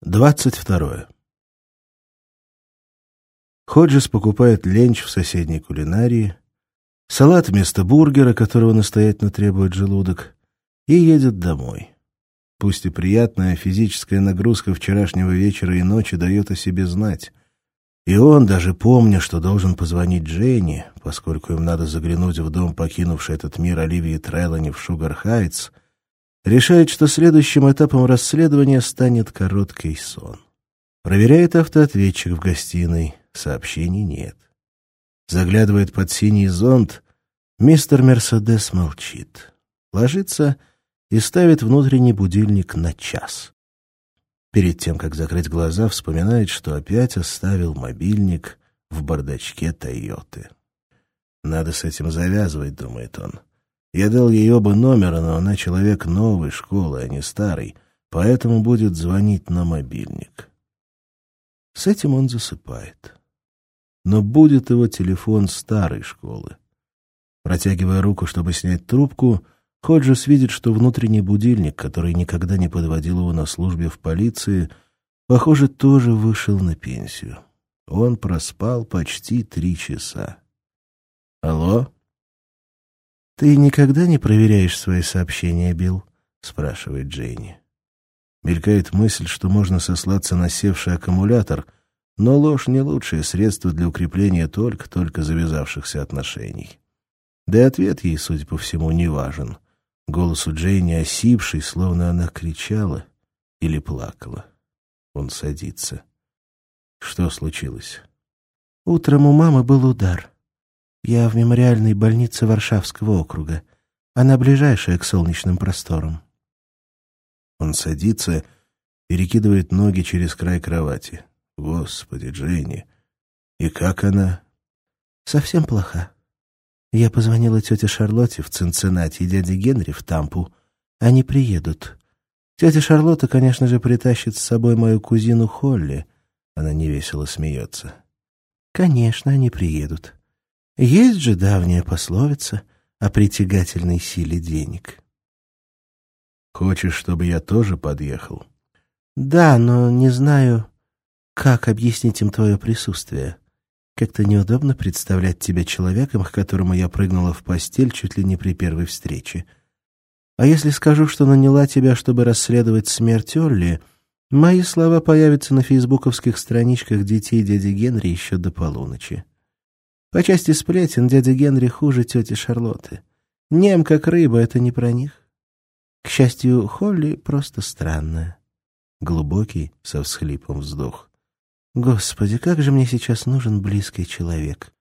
Двадцать второе. Ходжес покупает ленч в соседней кулинарии, салат вместо бургера, которого настоятельно требует желудок, и едет домой. Пусть и приятная физическая нагрузка вчерашнего вечера и ночи дает о себе знать. И он, даже помня, что должен позвонить Дженни, поскольку им надо заглянуть в дом, покинувший этот мир Оливии Треллани в Шугар-Хайтс, решает, что следующим этапом расследования станет короткий сон. Проверяет автоответчик в гостиной, сообщений нет. Заглядывает под синий зонт, мистер Мерседес молчит. Ложится и ставит внутренний будильник на час. Перед тем, как закрыть глаза, вспоминает, что опять оставил мобильник в бардачке «Тойоты». «Надо с этим завязывать», — думает он. Я дал ей оба номера, но она человек новой школы, а не старый, поэтому будет звонить на мобильник. С этим он засыпает. Но будет его телефон старой школы. Протягивая руку, чтобы снять трубку, Ходжес видит, что внутренний будильник, который никогда не подводил его на службе в полиции, похоже, тоже вышел на пенсию. Он проспал почти три часа. «Алло?» «Ты никогда не проверяешь свои сообщения, Билл?» — спрашивает Джейни. Мелькает мысль, что можно сослаться на севший аккумулятор, но ложь — не лучшее средство для укрепления только-только завязавшихся отношений. Да и ответ ей, судя по всему, не важен. Голос у Джейни осипший, словно она кричала или плакала. Он садится. Что случилось? Утром у мамы был удар. Я в мемориальной больнице Варшавского округа. Она ближайшая к солнечным просторам. Он садится, перекидывает ноги через край кровати. Господи, Дженни, и как она? Совсем плоха. Я позвонила тете Шарлотте в Цинциннати и дяде Генри в Тампу. Они приедут. Тетя Шарлотта, конечно же, притащит с собой мою кузину Холли. Она невесело смеется. Конечно, они приедут. Есть же давняя пословица о притягательной силе денег. Хочешь, чтобы я тоже подъехал? Да, но не знаю, как объяснить им твое присутствие. Как-то неудобно представлять тебя человеком, к которому я прыгнула в постель чуть ли не при первой встрече. А если скажу, что наняла тебя, чтобы расследовать смерть Олли, мои слова появятся на фейсбуковских страничках детей дяди Генри еще до полуночи. По части сплетен дядя Генри хуже тети Шарлотты. Нем как рыба, это не про них. К счастью, Холли просто странная. Глубокий, со всхлипом вздох. Господи, как же мне сейчас нужен близкий человек.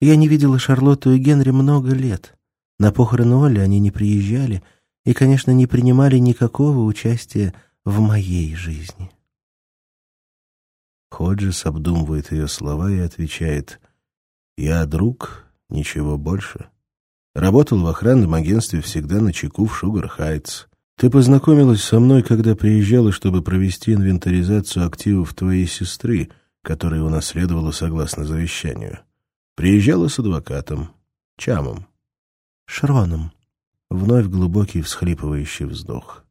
Я не видела Шарлотту и Генри много лет. На похороны Олли они не приезжали и, конечно, не принимали никакого участия в моей жизни. Ходжес обдумывает ее слова и отвечает — я друг, ничего больше. Работал в охранном агентстве всегда на чеку в Шугар-Хайтс. Ты познакомилась со мной, когда приезжала, чтобы провести инвентаризацию активов твоей сестры, которая унаследовала согласно завещанию. Приезжала с адвокатом. Чамом. Шроном. Вновь глубокий всхлипывающий вздох.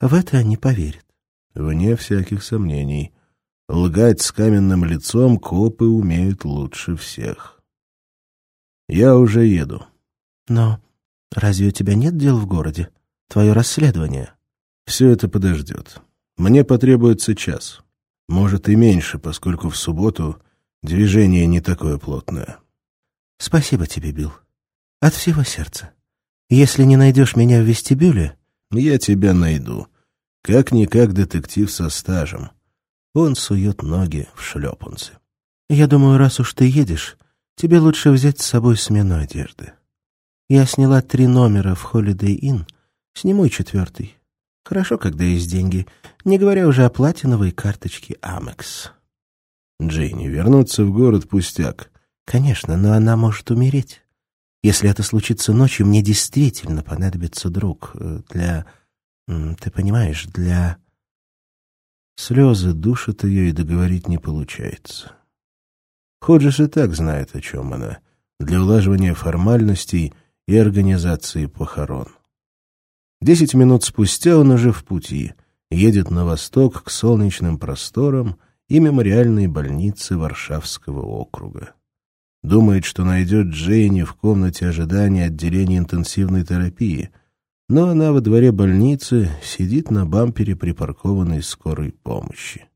В это они поверят. Вне всяких сомнений. Лгать с каменным лицом копы умеют лучше всех. Я уже еду. Но разве у тебя нет дел в городе? Твое расследование? Все это подождет. Мне потребуется час. Может и меньше, поскольку в субботу движение не такое плотное. Спасибо тебе, Билл. От всего сердца. Если не найдешь меня в вестибюле... Я тебя найду. Как-никак детектив со стажем. Он сует ноги в шлепанцы. Я думаю, раз уж ты едешь, Тебе лучше взять с собой смену одежды. Я сняла три номера в Holiday Inn. Сниму и четвертый. Хорошо, когда есть деньги, не говоря уже о платиновой карточке Amex. Джейни, вернуться в город пустяк. Конечно, но она может умереть. Если это случится ночью, мне действительно понадобится друг. Э, для... Ты понимаешь, для... Слезы душат ее, и договорить не получается. Ходжес и так знает, о чем она, для улаживания формальностей и организации похорон. Десять минут спустя он уже в пути, едет на восток к солнечным просторам и мемориальной больнице Варшавского округа. Думает, что найдет Джейни в комнате ожидания отделения интенсивной терапии, но она во дворе больницы сидит на бампере припаркованной скорой помощи.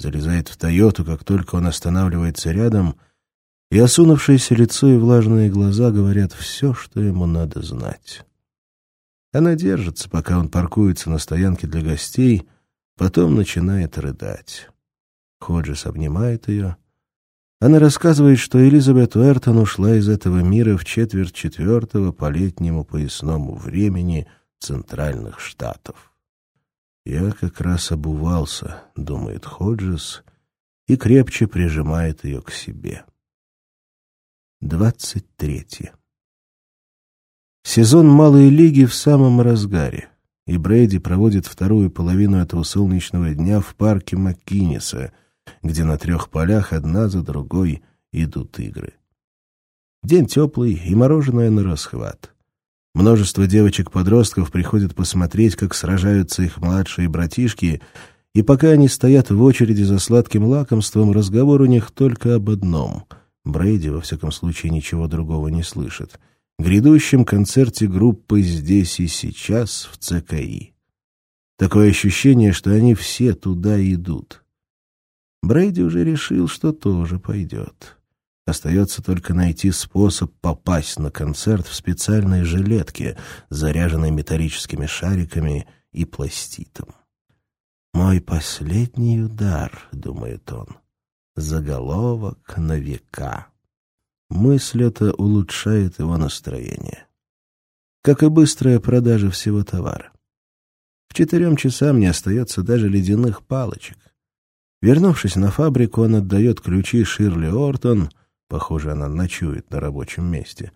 Залезает в «Тойоту», как только он останавливается рядом, и осунувшееся лицо и влажные глаза говорят все, что ему надо знать. Она держится, пока он паркуется на стоянке для гостей, потом начинает рыдать. Ходжес обнимает ее. Она рассказывает, что Элизабет Уэртон ушла из этого мира в четверть четвертого по летнему поясному времени Центральных Штатов. «Я как раз обувался», — думает Ходжес, и крепче прижимает ее к себе. Двадцать третье. Сезон малой лиги в самом разгаре, и Брейди проводит вторую половину этого солнечного дня в парке Маккинеса, где на трех полях одна за другой идут игры. День теплый и мороженое на расхват. Множество девочек-подростков приходят посмотреть, как сражаются их младшие братишки, и пока они стоят в очереди за сладким лакомством, разговор у них только об одном. Брейди, во всяком случае, ничего другого не слышит — грядущем концерте группы «Здесь и сейчас» в ЦКИ. Такое ощущение, что они все туда идут. Брейди уже решил, что тоже пойдет. Остается только найти способ попасть на концерт в специальной жилетке, заряженной металлическими шариками и пластитом. «Мой последний удар», — думает он, — «заголовок на века». Мысль эта улучшает его настроение. Как и быстрая продажа всего товара. В четырем часам не остается даже ледяных палочек. Вернувшись на фабрику, он отдает ключи Ширли Ортон, похоже, она ночует на рабочем месте,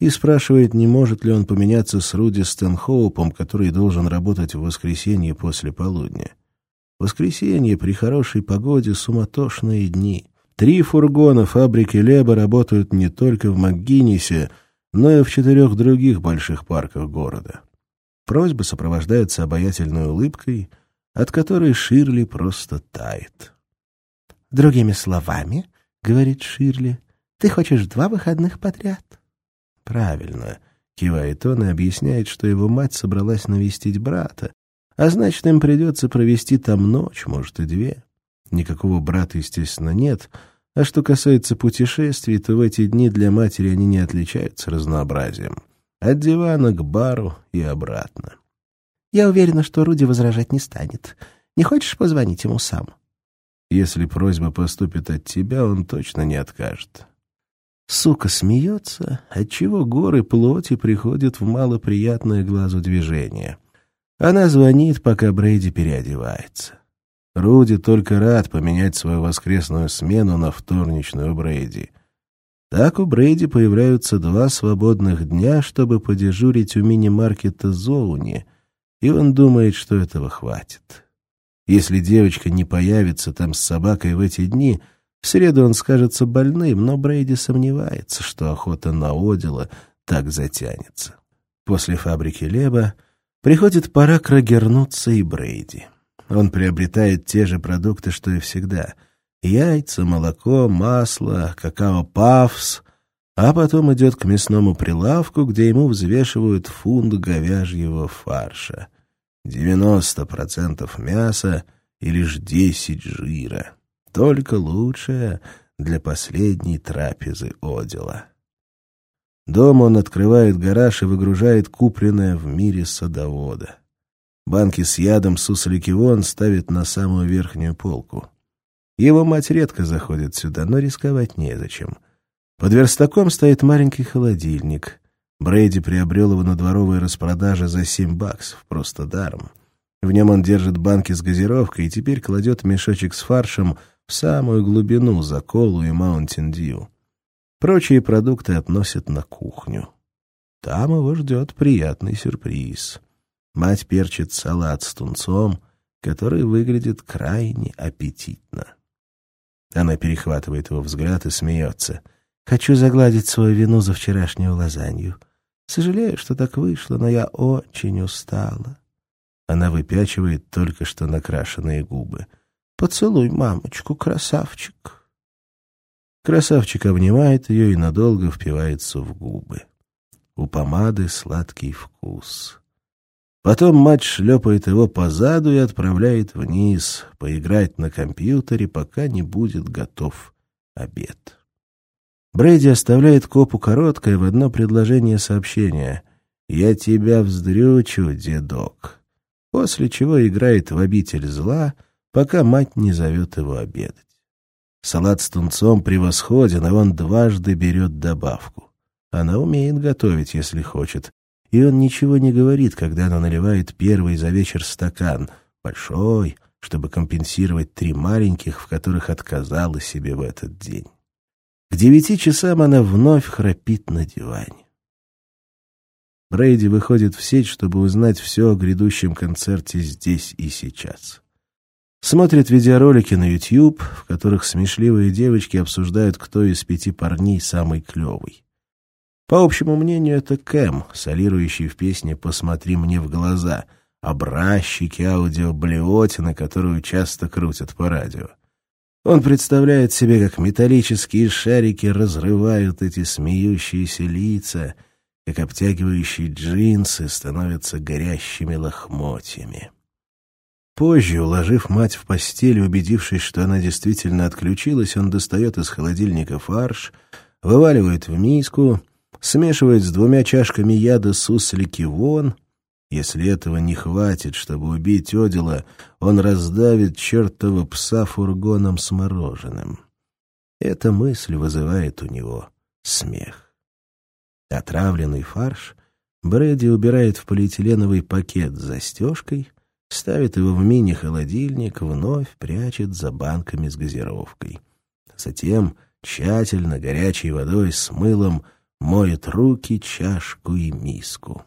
и спрашивает, не может ли он поменяться с Руди Стэнхоупом, который должен работать в воскресенье после полудня. Воскресенье при хорошей погоде — суматошные дни — Три фургона фабрики Леба работают не только в МакГиннисе, но и в четырех других больших парках города. Просьба сопровождается обаятельной улыбкой, от которой Ширли просто тает. «Другими словами, — говорит Ширли, — ты хочешь два выходных подряд?» «Правильно», — кивает он и объясняет, что его мать собралась навестить брата, а значит, им придется провести там ночь, может, и две. Никакого брата, естественно, нет, а что касается путешествий, то в эти дни для матери они не отличаются разнообразием. От дивана к бару и обратно. «Я уверена, что Руди возражать не станет. Не хочешь позвонить ему сам?» Если просьба поступит от тебя, он точно не откажет. Сука смеется, отчего горы плоти приходят в малоприятное глазу движение. Она звонит, пока Брейди переодевается. Руди только рад поменять свою воскресную смену на вторничную Брейди. Так у Брейди появляются два свободных дня, чтобы подежурить у мини-маркета Зоуни, и он думает, что этого хватит. Если девочка не появится там с собакой в эти дни, в среду он скажется больным, но Брейди сомневается, что охота на Одила так затянется. После фабрики Леба приходит пора крагернуться и Брейди он приобретает те же продукты, что и всегда. Яйца, молоко, масло, какао-пафс, а потом идет к мясному прилавку, где ему взвешивают фунт говяжьего фарша. 90% мяса и лишь 10 жира. Только лучшее для последней трапезы одела. Дома он открывает гараж и выгружает купленное в мире садовода. Банки с ядом Сусаликивон ставит на самую верхнюю полку. Его мать редко заходит сюда, но рисковать незачем. Под верстаком стоит маленький холодильник. Брейди приобрел его на дворовой распродаже за семь баксов, просто даром. В нем он держит банки с газировкой и теперь кладет мешочек с фаршем в самую глубину за колу и Маунтин Дью. Прочие продукты относят на кухню. Там его ждет приятный сюрприз. Мать перчит салат с тунцом, который выглядит крайне аппетитно. Она перехватывает его взгляд и смеется. «Хочу загладить свою вину за вчерашнюю лазанью. Сожалею, что так вышло, но я очень устала». Она выпячивает только что накрашенные губы. «Поцелуй мамочку, красавчик!» Красавчик обнимает ее и надолго впивается в губы. У помады сладкий вкус. Потом мать шлепает его по заду и отправляет вниз поиграть на компьютере, пока не будет готов обед. Брейди оставляет копу короткое в одно предложение сообщение. «Я тебя вздрючу, дедок», после чего играет в обитель зла, пока мать не зовет его обедать. Салат с тунцом превосходен, и он дважды берет добавку. Она умеет готовить, если хочет, и он ничего не говорит, когда она наливает первый за вечер стакан, большой, чтобы компенсировать три маленьких, в которых отказала себе в этот день. К девяти часам она вновь храпит на диване. Брейди выходит в сеть, чтобы узнать все о грядущем концерте здесь и сейчас. Смотрит видеоролики на YouTube, в которых смешливые девочки обсуждают, кто из пяти парней самый клевый. По общему мнению, это Кэм, солирующий в песне «Посмотри мне в глаза», образчики аудиоблеотины, которую часто крутят по радио. Он представляет себе, как металлические шарики разрывают эти смеющиеся лица, как обтягивающие джинсы становятся горящими лохмотьями. Позже, уложив мать в постель убедившись, что она действительно отключилась, он достает из холодильника фарш, вываливает в миску — смешивает с двумя чашками яда суслики вон. Если этого не хватит, чтобы убить Одила, он раздавит чертова пса фургоном с мороженым. Эта мысль вызывает у него смех. Отравленный фарш Брэди убирает в полиэтиленовый пакет с застежкой, ставит его в мини-холодильник, вновь прячет за банками с газировкой. Затем тщательно горячей водой с мылом — моет руки, чашку и миску.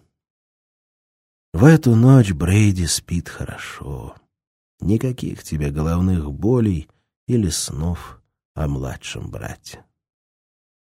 В эту ночь Брейди спит хорошо. Никаких тебе головных болей или снов о младшем брате.